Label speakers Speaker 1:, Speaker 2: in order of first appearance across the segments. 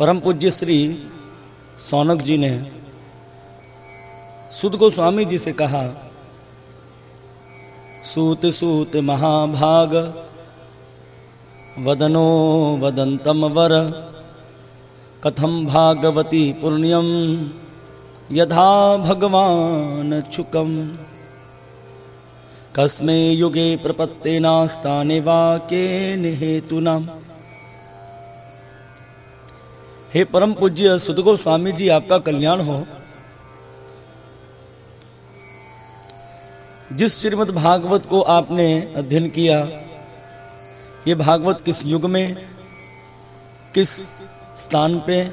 Speaker 1: परम पूज्य श्री सौनक जी ने सुद गोस्वामी जी से कहा, सूत सूत महाभाग, वदनो वदंतम वर कथम भागवती पुण्यम यथा भगवान छुकम कस्मे युगे प्रपत्तेनास्ताने वा के हेतुना हे परम पूज्य सुदगो स्वामी जी, आपका कल्याण हो। जिस श्रीमद भागवत को आपने अध्ययन किया, ये भागवत किस युग में, किस स्थान पे,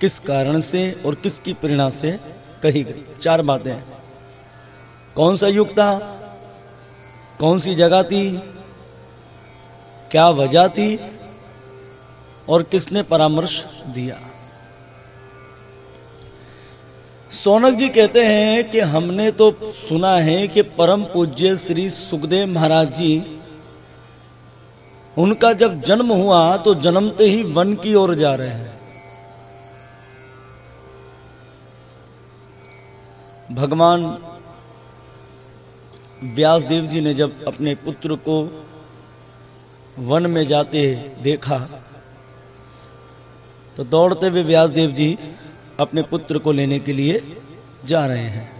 Speaker 1: किस कारण से और किसकी प्रेरणा से कही गई? चार बातें। कौन सा युग था? कौन सी जगह थी? क्या वजह थी? और किसने परामर्श दिया? सोनक जी कहते हैं कि हमने तो सुना है कि परम पूज्य श्री सुखदेव महाराज जी, उनका जब जन्म हुआ तो जन्मते ही वन की ओर जा रहे हैं। भगवान व्यासदेव जी ने जब अपने पुत्र को वन में जाते देखा तो दौड़ते हुए व्यासदेव जी अपने पुत्र को लेने के लिए जा रहे हैं।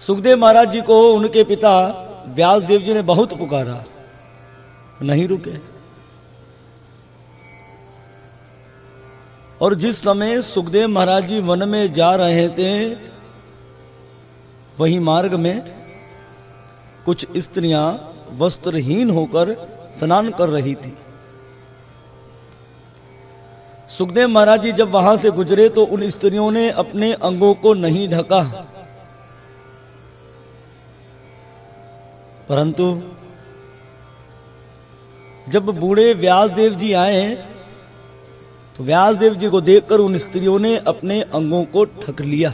Speaker 1: सुखदेव महाराज जी को उनके पिता व्यासदेव जी ने बहुत पुकारा। नहीं रुके। और जिस समय सुखदेव महाराज जी वन में जा रहे थे, वही मार्ग में कुछ स्त्रियाँ वस्त्रहीन होकर स्नान कर रही थी। सुखदेव महाराज जी जब वहाँ से गुजरे तो उन स्त्रियों ने अपने अंगों को नहीं ढका। परंतु जब बूढ़े व्यासदेव जी आए तो व्यासदेव जी को देखकर उन स्त्रियों ने अपने अंगों को ठक लिया।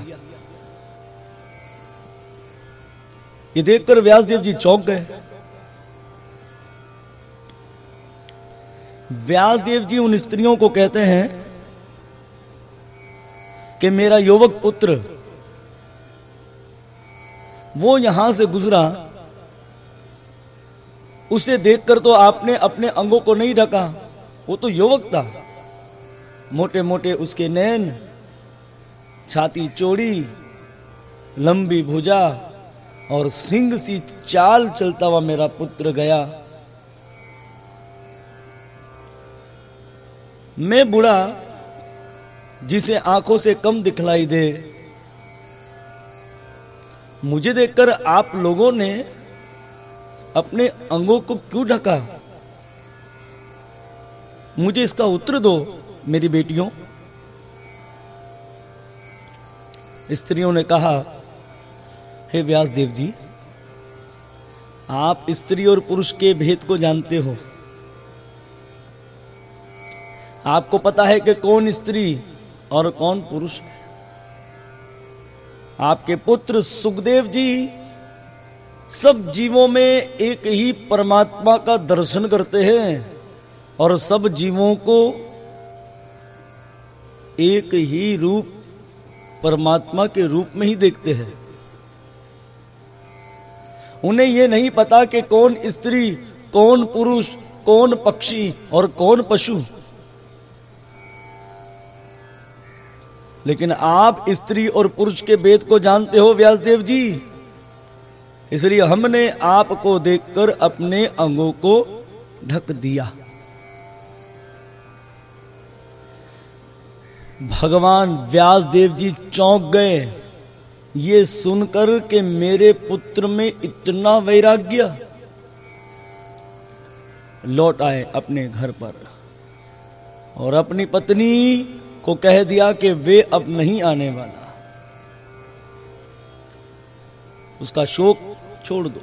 Speaker 1: ये देखकर व्यासदेव जी चौंक गए। व्यासदेव जी उन स्त्रियों को कहते हैं कि मेरा युवक पुत्र, वो यहाँ से गुजरा। उसे देखकर तो आपने अपने अंगों को नहीं ढका, वो तो युवक था। मोटे मोटे उसके नैन, छाती चौड़ी, लंबी भुजा और सिंह सी चाल चलता हुआ मेरा पुत्र गया। मैं बुढ़ा जिसे आँखों से कम दिखलाई दे। मुझे देखकर आप लोगों ने अपने अंगों को क्यों ढका? मुझे इसका उत्तर दो, मेरी बेटियों। स्त्रियों ने कहा, हे व्यास देव जी, आप स्त्री और पुरुष के भेद को जानते हो। आपको पता है कि कौन स्त्री और कौन पुरुष आपके पुत्र सुखदेव जी सब जीवों में एक ही परमात्मा का दर्शन करते हैं और सब जीवों को एक ही रूप, परमात्मा के रूप में ही देखते हैं। उन्हें यह नहीं पता कि कौन स्त्री, कौन पुरुष, कौन पक्षी और कौन पशु। लेकिन आप स्त्री और पुरुष के वेद को जानते हो व्यासदेव जी। इसलिए हमने आपको देखकर अपने अंगों को ढक दिया। भगवान व्यासदेव जी चौंक गए। ये सुनकर के मेरे पुत्र में इतना वैराग्य। लौट आए अपने घर पर और अपनी पत्नी को कह दिया कि वे अब नहीं आने वाला। उसका शोक छोड़ दो।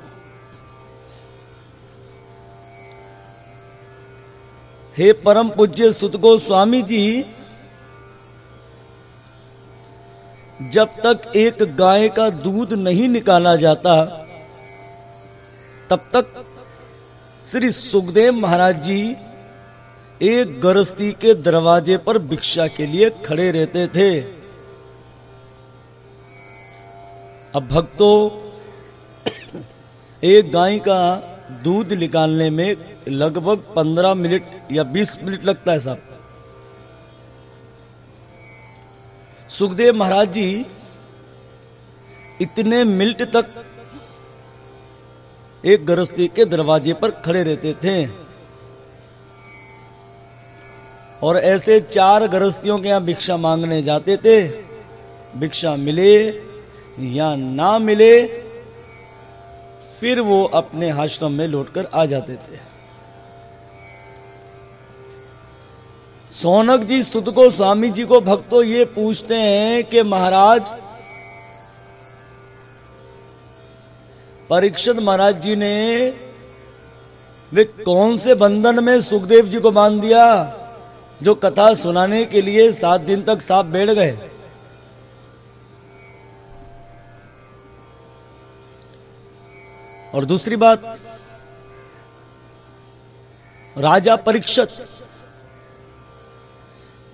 Speaker 1: हे परम पूज्य सुतगो स्वामी जी, जब तक एक गाय का दूध नहीं निकाला जाता, तब तक श्री सुखदेव महाराज जी एक गरस्ती के दरवाजे पर भिक्षा के लिए खड़े रहते थे। अब भक्तों, एक गाय का दूध निकालने में लगभग पंद्रह मिनट या बीस मिनट लगता है साहब। सुखदेव महाराज जी, इतने मिनट तक एक गृहस्थी के दरवाजे पर खड़े रहते थे। और ऐसे चार गरस्तियों के यहाँ भिक्षा मांगने जाते थे। भिक्षा मिले या ना मिले, फिर वो अपने आश्रम में लौटकर आ जाते थे। सोनक जी, सुत को, स्वामी जी को भक्तों ये पूछते हैं कि महाराज, परीक्षित महाराज जी ने, वे कौन से बंधन में सुखदेव जी को बाँध दिया? जो कथा सुनाने के लिए सात दिन तक साफ़ बैठ गए। और दूसरी बात, राजा परीक्षित,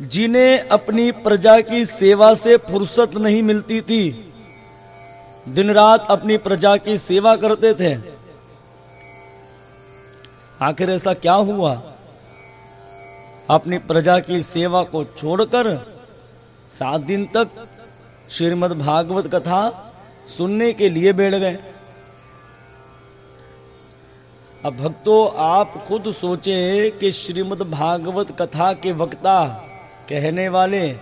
Speaker 1: जिन्हें अपनी प्रजा की सेवा से फुर्सत नहीं मिलती थी दिन रात अपनी प्रजा की सेवा करते थे। आखिर ऐसा क्या हुआ? अपनी प्रजा की सेवा को छोड़कर सात दिन तक श्रीमद् भागवत कथा सुनने के लिए बैठ गए। अब भक्तों, आप खुद सोचे कि श्रीमद् भागवत कथा के वक्ता, कहने वाले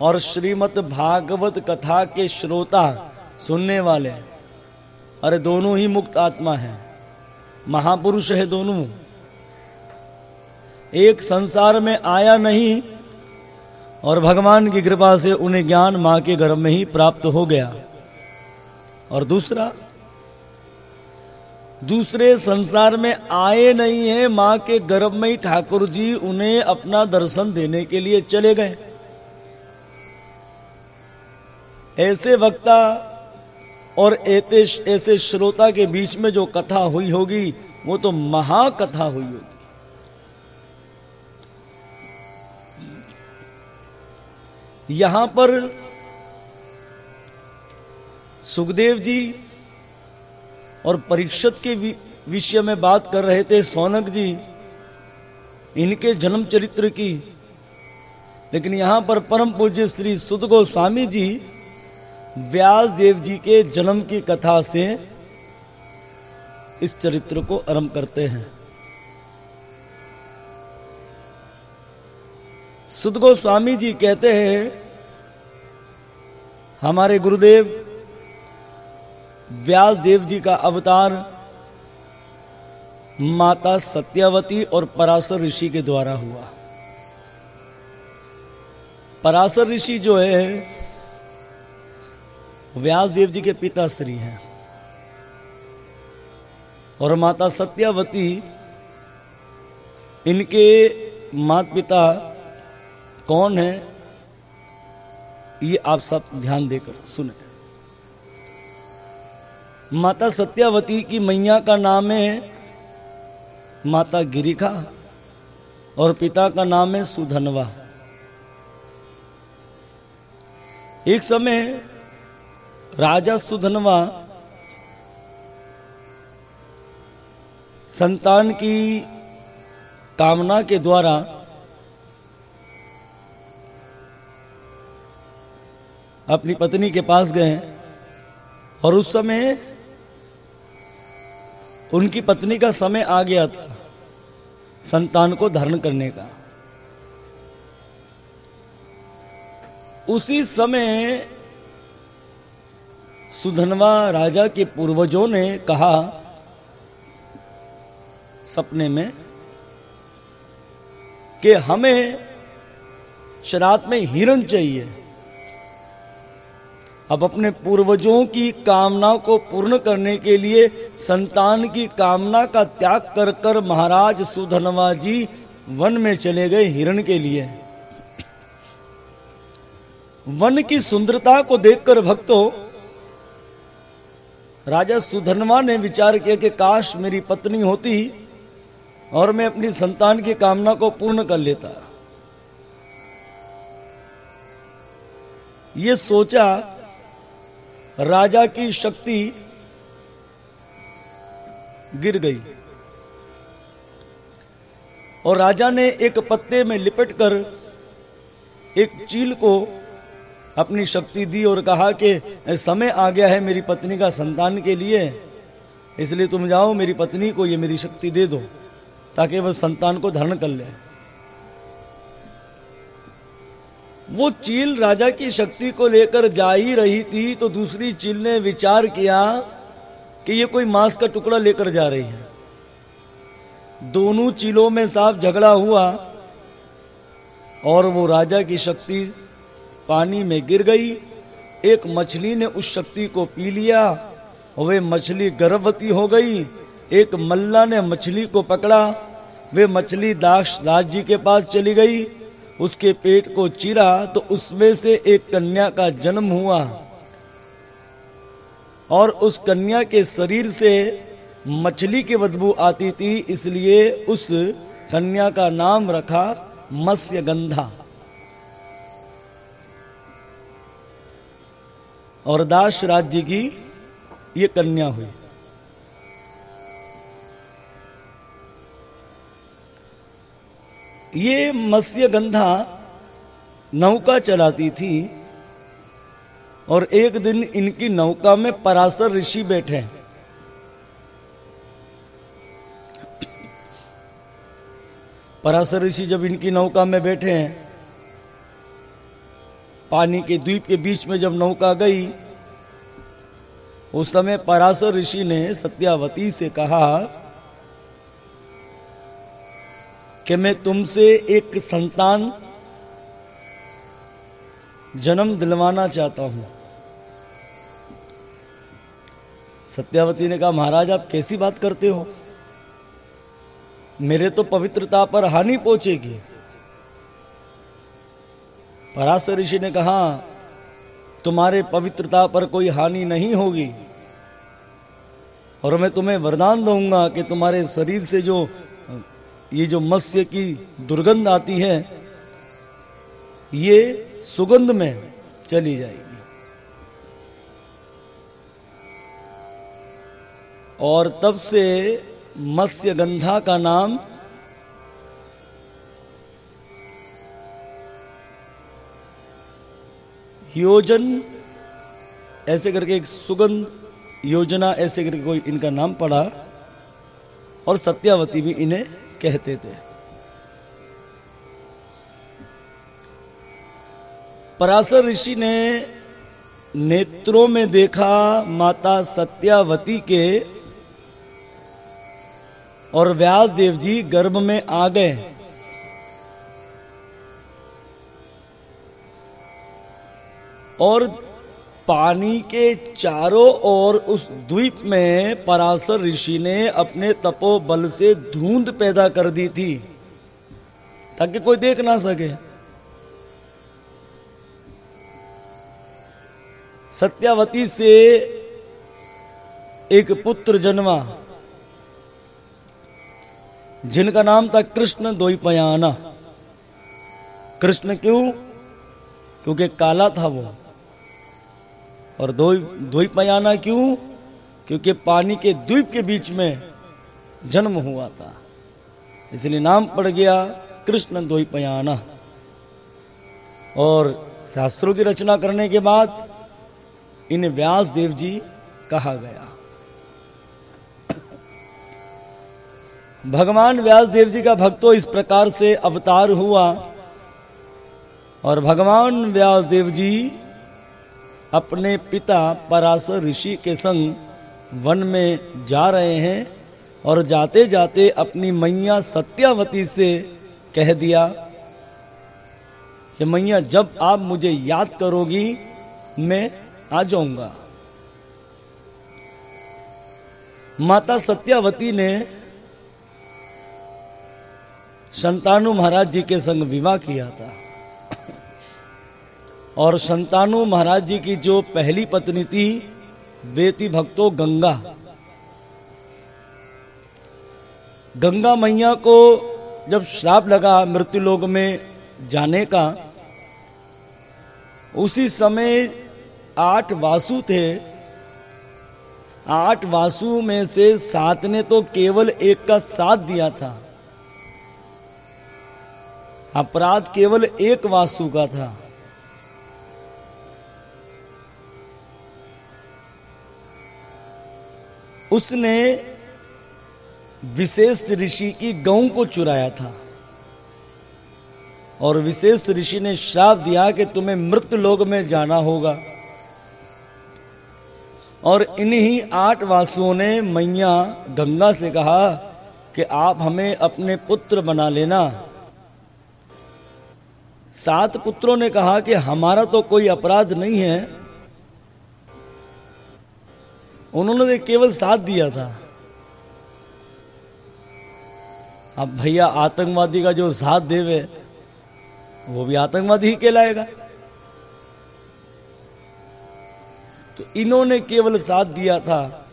Speaker 1: और श्रीमद् भागवत कथा के श्रोता, सुनने वाले। अरे, दोनों ही मुक्त आत्मा है। महापुरुष है दोनों। एक संसार में आया नहीं और भगवान की कृपा से उन्हें ज्ञान माँ के गर्भ में ही प्राप्त हो गया। और दूसरा, दूसरे संसार में आए नहीं है, माँ के गर्भ में ही ठाकुर जी उन्हें अपना दर्शन देने के लिए चले गए। ऐसे वक्ता और ऐसे श्रोता के बीच में जो कथा हुई होगी, वो तो महाकथा हुई होगी। यहाँ पर सुखदेव जी और परीक्षित के विषय में बात कर रहे थे, सोनक जी, इनके जन्म चरित्र की। लेकिन यहाँ पर परम पूज्य श्री सुद गोस्वामी जी व्यास देव जी के जन्म की कथा से इस चरित्र को आरंभ करते हैं। सुद गोस्वामी जी कहते हैं हमारे गुरुदेव, व्यास देव जी का अवतार माता सत्यावती और पराशर ऋषि के द्वारा हुआ। पराशर ऋषि जो है, व्यास देव जी के पिता श्री हैं। और माता सत्यावती, इनके माता पिता कौन है? ये आप सब ध्यान देकर सुने। माता सत्यावती की मैया का नाम है माता गिरिखा और पिता का नाम है सुधनवा। एक समय राजा सुधनवा संतान की कामना के द्वारा अपनी पत्नी के पास गए और उस समय उनकी पत्नी का समय आ गया था संतान को धारण करने का। उसी समय सुधनवा राजा के पूर्वजों ने कहा, सपने में, कि हमें शरात में हिरण चाहिए। अब अपने पूर्वजों की कामना को पूर्ण करने के लिए संतान की कामना का त्याग कर कर महाराज सुधनवा जी वन में चले गए हिरण के लिए। वन की सुंदरता को देखकर भक्तों, राजा सुधनवा ने विचार किया कि काश मेरी पत्नी होती और मैं अपनी संतान की कामना को पूर्ण कर लेता। ये सोचा राजा की शक्ति गिर गई। और राजा ने एक पत्ते में लिपट कर एक चील को अपनी शक्ति दी और कहा कि, समय आ गया है मेरी पत्नी का संतान के लिए। इसलिए तुम जाओ, मेरी पत्नी को ये मेरी शक्ति दे दो, ताकि वह संतान को धारण कर ले। वो चील राजा की शक्ति को लेकर जा ही रही थी तो दूसरी चील ने विचार किया कि ये कोई मांस का टुकड़ा लेकर जा रही है। दोनों चीलों में साफ़ झगड़ा हुआ और वो राजा की शक्ति पानी में गिर गई। एक मछली ने उस शक्ति को पी लिया, वे मछली गर्भवती हो गई। एक मल्ला ने मछली को पकड़ा, वे मछली दास राज जी के पास चली गई। उसके पेट को चिरा तो उसमें से एक कन्या का जन्म हुआ। और उस कन्या के शरीर से मछली की बदबू आती थी, इसलिए उस कन्या का नाम रखा मत्स्य गंधा और दास राज्य की ये कन्या हुई। ये मत्स्य गंधा नौका चलाती थी और एक दिन इनकी नौका में पराशर ऋषि बैठे पराशर ऋषि जब इनकी नौका में बैठे हैं, पानी के द्वीप के बीच में जब नौका गई, उस समय पराशर ऋषि ने सत्यावती से कहा कि मैं तुमसे एक संतान जन्म दिलवाना चाहता हूँ। सत्यावती ने कहा, महाराज, आप कैसी बात करते हो? मेरे तो पवित्रता पर हानि पहुंचेगी। पराशर ऋषि ने कहा, तुम्हारे पवित्रता पर कोई हानि नहीं होगी और मैं तुम्हें वरदान दूँगा कि तुम्हारे शरीर से जो ये जो मत्स्य की दुर्गंध आती है, ये सुगंध में चली जाएगी। और तब से मत्स्य गंधा का नाम योजन, ऐसे करके एक सुगंध योजना, ऐसे करके कोई इनका नाम पड़ा, और सत्यावती भी इन्हें कहते थे। पराशर ऋषि ने नेत्रों में देखा माता सत्यावती के और व्यास देव जी गर्भ में आ गए। और पानी के चारों ओर उस द्वीप में पराशर ऋषि ने अपने तपोबल से धुंध पैदा कर दी थी, ताकि कोई देख ना सके। सत्यावती से एक पुत्र जन्मा, जिनका नाम था कृष्ण द्वैपयाना। कृष्ण क्यों? क्योंकि काला था वो। और दो द्वीपयाना क्यों? क्योंकि पानी के द्वीप के बीच में जन्म हुआ था। इसलिए नाम पड़ गया कृष्ण द्वीपयाना और शास्त्रों की रचना करने के बाद इन्हें व्यास देव जी कहा गया। भगवान व्यास देव जी का भक्तो इस प्रकार से अवतार हुआ। और भगवान व्यास देव जी अपने पिता पराशर ऋषि के संग वन में जा रहे हैं और जाते जाते अपनी मैया सत्यावती से कह दिया कि मैया, जब आप मुझे याद करोगी, मैं आ जाऊँगा। माता सत्यावती ने संतानु महाराज जी के संग विवाह किया था। और संतानु महाराज जी की जो पहली पत्नी थी वे थी भक्तो गंगा। गंगा मैया को जब श्राप लगा मृत्यु लोग में जाने का, उसी समय आठ वासु थे। आठ वासु में से सात ने तो केवल एक का साथ दिया था। अपराध केवल एक वासु का था। उसने विशेष ऋषि की गऊ को चुराया था। और विशेष ऋषि ने श्राप दिया कि तुम्हें मृत लोग में जाना होगा। और इन्हीं आठ वासुओं ने मैया गंगा से कहा कि आप हमें अपने पुत्र बना लेना। सात पुत्रों ने कहा कि हमारा तो कोई अपराध नहीं है उन्होंने केवल साथ दिया था। अब भैया आतंकवादी का जो साथ देवे, वो भी आतंकवादी ही कहलाएगा। तो इन्होंने केवल साथ दिया था।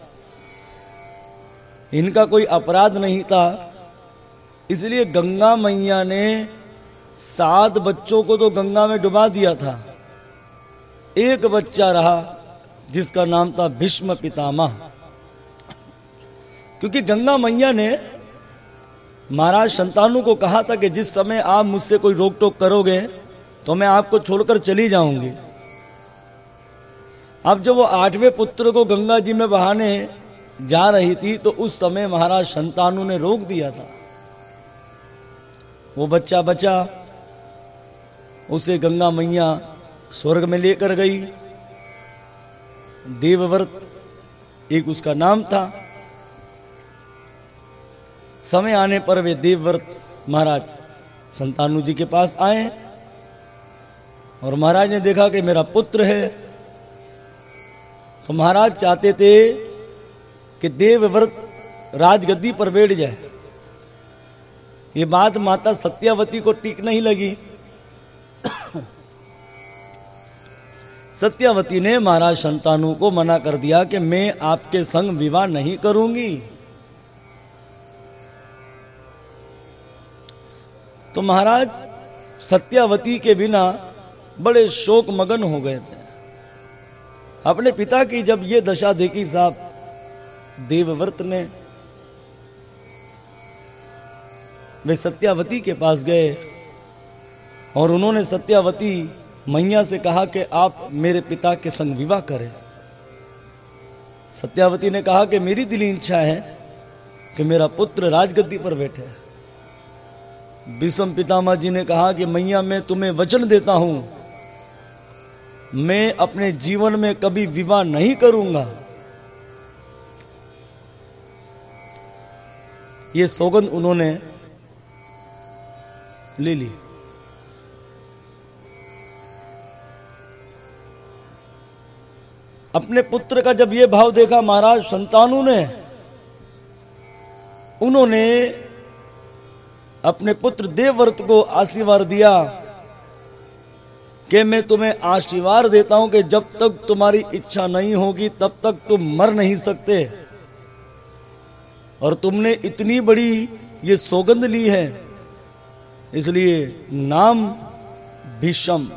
Speaker 1: इनका कोई अपराध नहीं था। इसलिए गंगा मैया ने सात बच्चों को तो गंगा में डुबा दिया था। एक बच्चा रहा जिसका नाम था भीष्म पितामह। क्योंकि गंगा मैया ने महाराज संतानों को कहा था कि जिस समय आप मुझसे कोई रोक टोक करोगे तो मैं आपको छोड़कर चली जाऊँगी। अब जब वो आठवें पुत्र को गंगा जी में बहाने जा रही थी तो उस समय महाराज संतानु ने रोक दिया था। वो बच्चा बचा, उसे गंगा मैया स्वर्ग में लेकर गई। देवव्रत, एक उसका नाम था। समय आने पर वे देवव्रत महाराज संतानु जी के पास आए और महाराज ने देखा कि मेरा पुत्र है। तो महाराज चाहते थे कि देवव्रत राजगद्दी पर बैठ जाए। ये बात माता सत्यावती को टीक नहीं लगी। सत्यावती ने महाराज संतानु को मना कर दिया कि मैं आपके संग विवाह नहीं करूँगी। तो महाराज, सत्यावती के बिना बड़े शोक मगन हो गए थे। अपने पिता की जब ये दशा देखी साहब, देवव्रत ने, वे सत्यावती के पास गए और उन्होंने सत्यावती मैया से कहा कि आप मेरे पिता के संग विवाह करें। सत्यावती ने कहा कि मेरी दिली इच्छा है कि मेरा पुत्र राजगद्दी पर बैठे। विषम पितामह जी ने कहा कि मैया, मैं तुम्हें वचन देता हूँ, मैं अपने जीवन में कभी विवाह नहीं करूँगा। ये सौगंध उन्होंने ले ली। अपने पुत्र का जब ये भाव देखा महाराज, संतानु ने, उन्होंने अपने पुत्र देवव्रत को आशीर्वाद दिया कि मैं तुम्हें आशीर्वाद देता हूँ कि जब तक तुम्हारी इच्छा नहीं होगी, तब तक तुम मर नहीं सकते। और तुमने इतनी बड़ी ये सौगंध ली है, इसलिए नाम भीष्म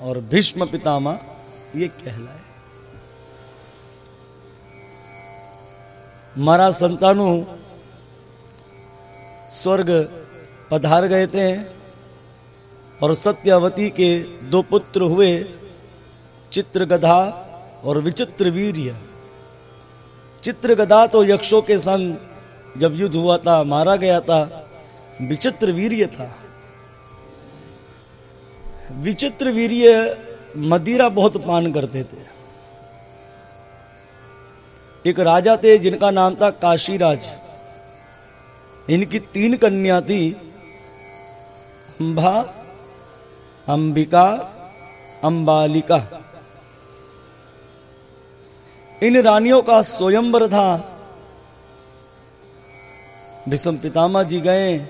Speaker 1: और भीष्म पितामह। ये कहलाए। महाराज संतानु, स्वर्ग पधार गए थे और सत्यावती के दो पुत्र हुए चित्रगधा और विचित्र वीर्य। चित्रगधा तो यक्षों के संग जब युद्ध हुआ था, मारा गया था, विचित्र वीर्य था। विचित्र वीर्य मदिरा बहुत पान करते थे। एक राजा थे जिनका नाम था काशीराज। इनकी तीन कन्या थी, अंबा, अंबिका, अंबालिका। इन रानियों का स्वयंवर था। विषम पितामह जी गए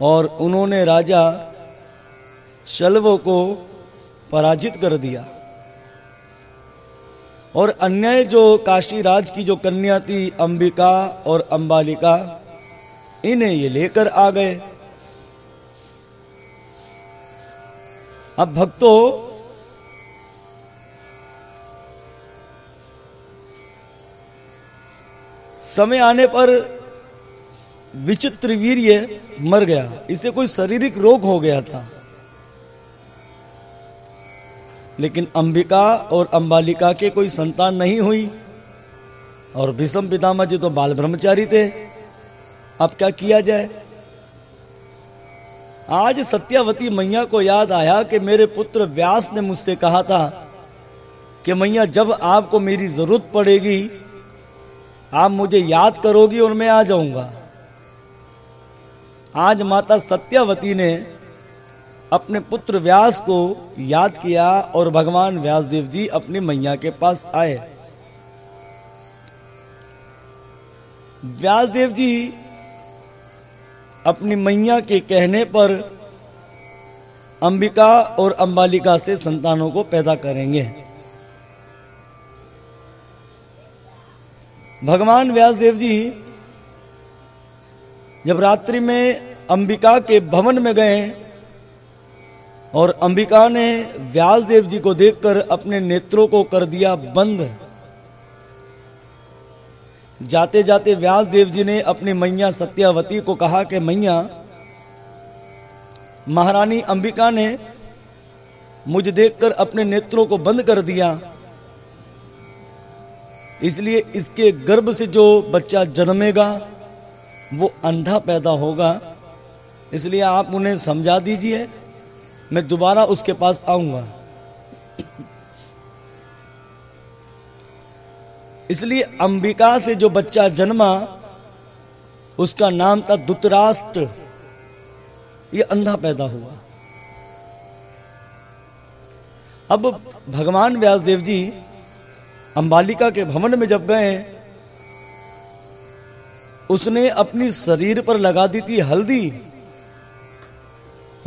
Speaker 1: और उन्होंने राजा शल्व को पराजित कर दिया। और अन्य जो काशी राज की जो कन्या थी, अंबिका और अंबालिका, इन्हें ये लेकर आ गए। अब भक्तों, समय आने पर विचित्र वीर्य मर गया। इसे कोई शारीरिक रोग हो गया था। लेकिन अंबिका और अंबालिका के कोई संतान नहीं हुई। और भीषम पितामह जी तो बाल ब्रह्मचारी थे। अब क्या किया जाए? आज सत्यावती मैया को याद आया कि मेरे पुत्र व्यास ने मुझसे कहा था कि मैया, जब आपको मेरी ज़रूरत पड़ेगी, आप मुझे याद करोगी और मैं आ जाऊँगा। आज माता सत्यावती ने अपने पुत्र व्यास को याद किया और भगवान व्यासदेव जी अपनी मैया के पास आए। व्यासदेव जी अपनी मैया के कहने पर अंबिका और अंबालिका से संतानों को पैदा करेंगे। भगवान व्यासदेव जी जब रात्रि में अंबिका के भवन में गए और अंबिका ने व्यासदेव जी को देखकर अपने नेत्रों को कर दिया बंद। जाते जाते व्यासदेव जी ने अपनी मैया सत्यावती को कहा कि, मैया, महारानी अंबिका ने मुझे देखकर अपने नेत्रों को बंद कर दिया। इसलिए इसके गर्भ से जो बच्चा जन्मेगा, वो अंधा पैदा होगा। इसलिए आप उन्हें समझा दीजिए। मैं दोबारा उसके पास आऊँगा। इसलिए अंबिका से जो बच्चा जन्मा, उसका नाम था दुतराष्ट्र ये अंधा पैदा हुआ। अब भगवान व्यासदेव जी अंबालिका के भवन में जब गए, उसने अपनी शरीर पर लगा दी थी हल्दी।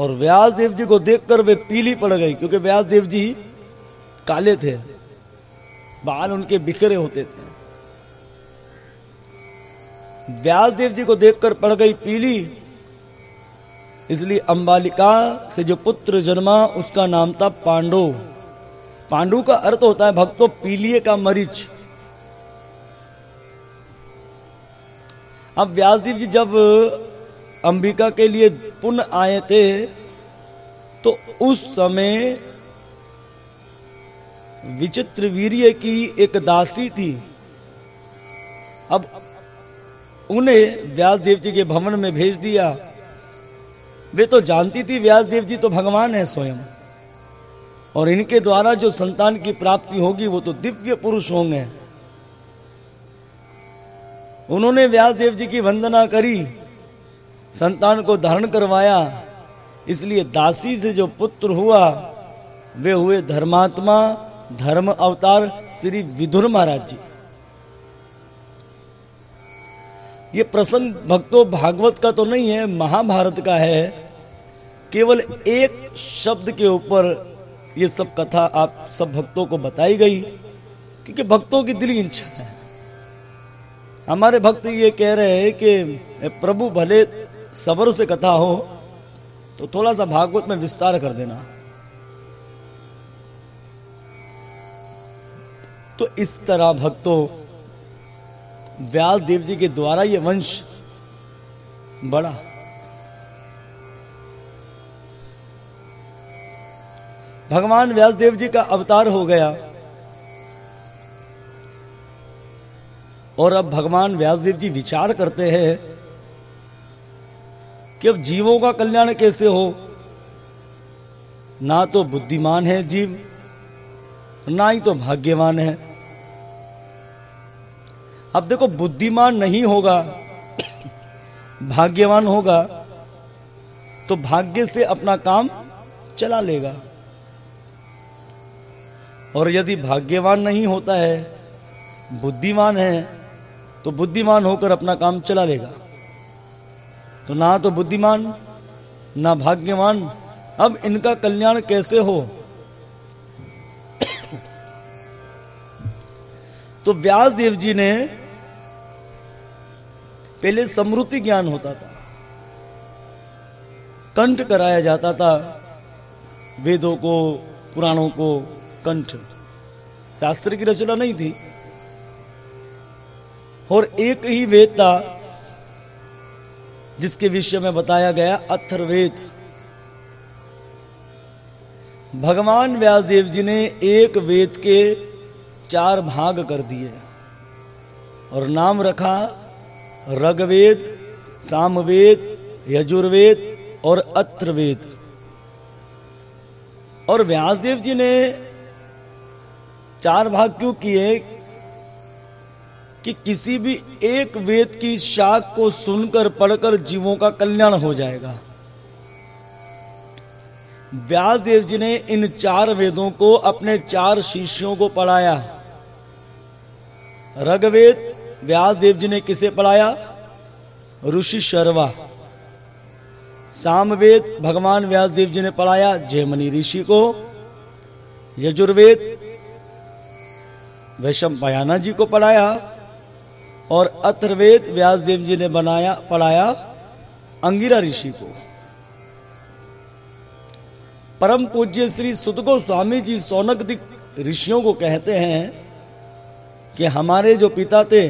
Speaker 1: और व्यास देव जी को देखकर वे पीली पड़ गई, क्योंकि व्यास देव जी काले थे, बाल उनके बिखरे होते थे। व्यास देव जी को देखकर पड़ गई पीली, इसलिए अंबालिका से जो पुत्र जन्मा, उसका नाम था पांडु। पांडु का अर्थ होता है भक्तों पीलिए का मरीच। अब व्यासदेव जी जब अंबिका के लिए पुनः आए थे तो उस समय विचित्र वीर्य की एक दासी थी। अब उन्हें व्यासदेव जी के भवन में भेज दिया। वे तो जानती थी व्यासदेव जी तो भगवान है स्वयं। और इनके द्वारा जो संतान की प्राप्ति होगी, वो तो दिव्य पुरुष होंगे। उन्होंने व्यासदेव जी की वंदना करी। संतान को धारण करवाया, इसलिए दासी से जो पुत्र हुआ, वे हुए धर्मात्मा, धर्म अवतार श्री विधुर महाराज जी। ये प्रसंग भक्तों भागवत का तो नहीं है, महाभारत का है। केवल एक शब्द के ऊपर ये सब कथा आप सब भक्तों को बताई गई, क्योंकि भक्तों की दिली इच्छा है। हमारे भक्त ये कह रहे हैं कि प्रभु भले सबर से कथा हो तो थोड़ा सा भागवत में विस्तार कर देना। तो इस तरह भक्तों, व्यास देव जी के द्वारा ये वंश बड़ा भगवान व्यासदेव जी का अवतार हो गया। और अब भगवान व्यासदेव जी विचार करते हैं कि अब जीवों का कल्याण कैसे हो? ना तो बुद्धिमान है जीव, ना ही तो भाग्यवान है। अब देखो, बुद्धिमान नहीं होगा, भाग्यवान होगा तो भाग्य से अपना काम चला लेगा। और यदि भाग्यवान नहीं होता है, बुद्धिमान है तो बुद्धिमान होकर अपना काम चला लेगा। तो ना तो बुद्धिमान, ना भाग्यवान। अब इनका कल्याण कैसे हो? तो व्यास देव जी ने पहले समृद्धि ज्ञान होता था। कंठ कराया जाता था वेदों को, पुराणों को, कंठ। शास्त्र की रचना नहीं थी। और एक ही वेद था जिसके विषय में बताया गया अथर्वेद भगवान व्यासदेव जी ने एक वेद के चार भाग कर दिए। और नाम रखा रगवेद, सामवेद, यजुर्वेद और अत्रवेद और व्यासदेव जी ने चार भाग क्यों किए? कि किसी भी एक वेद की शाख को सुनकर पढ़कर जीवों का कल्याण हो जाएगा। व्यासदेव जी ने इन चार वेदों को अपने चार शिष्यों को पढ़ाया। ऋग्वेद व्यासदेव जी ने किसे पढ़ाया? ऋषि शर्वा सामवेद, भगवान व्यासदेव जी ने पढ़ाया जयमनी ऋषि को। यजुर्वेद वैशम पयाना जी को पढ़ाया। और अथर्वेद व्यासदेव जी ने बनाया, पढ़ाया अंगिरा ऋषि को। परम पूज्य श्री सुदगो स्वामी जी सोनक दिक ऋषियों को कहते हैं कि हमारे जो पिता थे,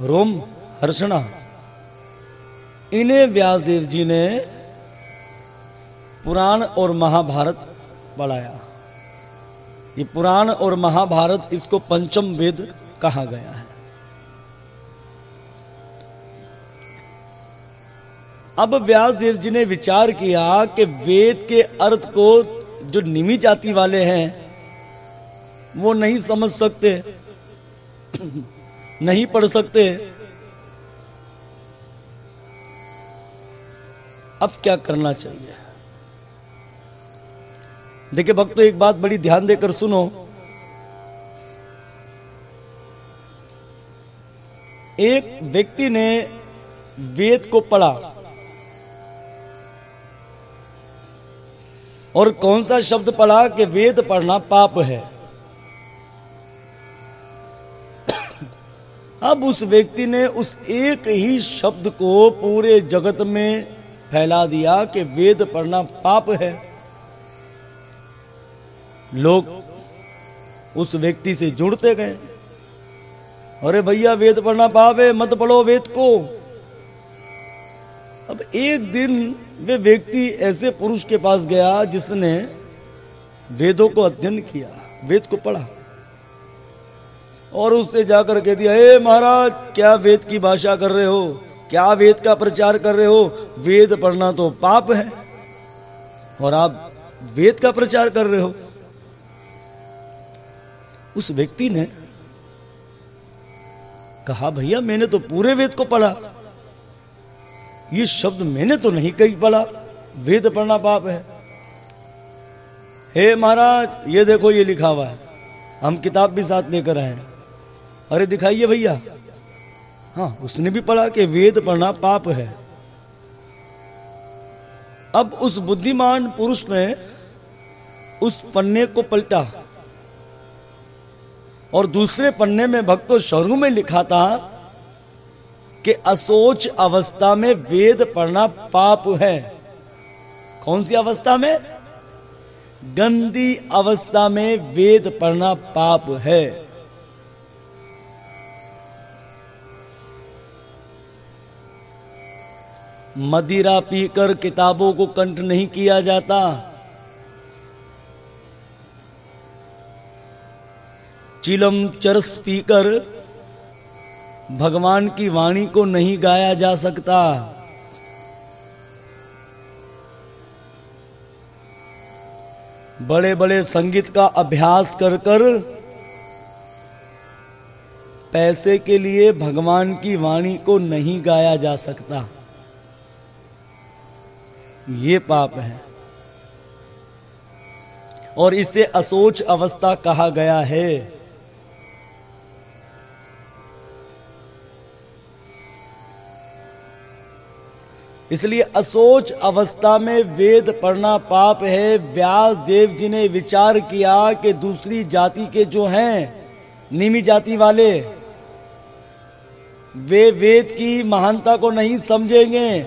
Speaker 1: रोम हर्षणा, इन्हें व्यासदेव जी ने पुराण और महाभारत पढ़ाया। ये पुराण और महाभारत इसको पंचम वेद कहा गया है। अब व्यास देव जी ने विचार किया कि वेद के अर्थ को जो निमी जाति वाले हैं, वो नहीं समझ सकते, नहीं पढ़ सकते। अब क्या करना चाहिए? देखिए भक्तों, एक बात बड़ी ध्यान देकर सुनो। एक व्यक्ति ने वेद को पढ़ा। और कौन सा शब्द पढ़ा कि वेद पढ़ना पाप है? अब उस व्यक्ति ने उस एक ही शब्द को पूरे जगत में फैला दिया कि वेद पढ़ना पाप है। लोग उस व्यक्ति से जुड़ते गए। अरे भैया, वेद पढ़ना पाप है, मत पढ़ो वेद को। अब एक दिन वे व्यक्ति ऐसे पुरुष के पास गया जिसने वेदों को अध्ययन किया, वेद को पढ़ा। और उससे जाकर कह दिया, हे महाराज, क्या वेद की भाषा कर रहे हो? क्या वेद का प्रचार कर रहे हो? वेद पढ़ना तो पाप है। और आप वेद का प्रचार कर रहे हो? उस व्यक्ति ने कहा, भैया, मैंने तो पूरे वेद को पढ़ा। ये शब्द मैंने तो नहीं कही पढ़ा वेद पढ़ना पाप है। हे महाराज, ये देखो, ये लिखा हुआ है। हम किताब भी साथ लेकर आए अरे दिखाइए भैया। हाँ उसने भी पढ़ा कि वेद पढ़ना पाप है। अब उस बुद्धिमान पुरुष ने उस पन्ने को पलटा और दूसरे पन्ने में भक्तों शुरू में लिखा था कि असोच अवस्था में वेद पढ़ना पाप है। कौन सी अवस्था में? गंदी अवस्था में वेद पढ़ना पाप है। मदिरा पीकर किताबों को कंठ नहीं किया जाता। चिलम चरस पीकर भगवान की वाणी को नहीं गाया जा सकता। बड़े बड़े संगीत का अभ्यास कर कर पैसे के लिए भगवान की वाणी को नहीं गाया जा सकता। ये पाप है। और इसे असोच अवस्था कहा गया है। इसलिए असोच अवस्था में वेद पढ़ना पाप है। व्यास देव जी ने विचार किया कि दूसरी जाति के जो हैं, नीमी जाति वाले, वे वेद की महानता को नहीं समझेंगे।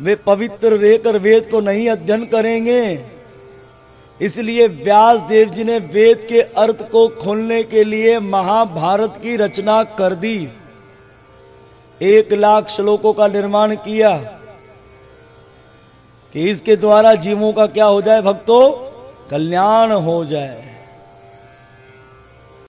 Speaker 1: वे पवित्र रहकर वेद को नहीं अध्ययन करेंगे। इसलिए व्यास देव जी ने वेद के अर्थ को खोलने के लिए महाभारत की रचना कर दी। एक लाख श्लोकों का निर्माण किया कि इसके द्वारा जीवों का क्या हो जाए भक्तों? कल्याण हो जाए।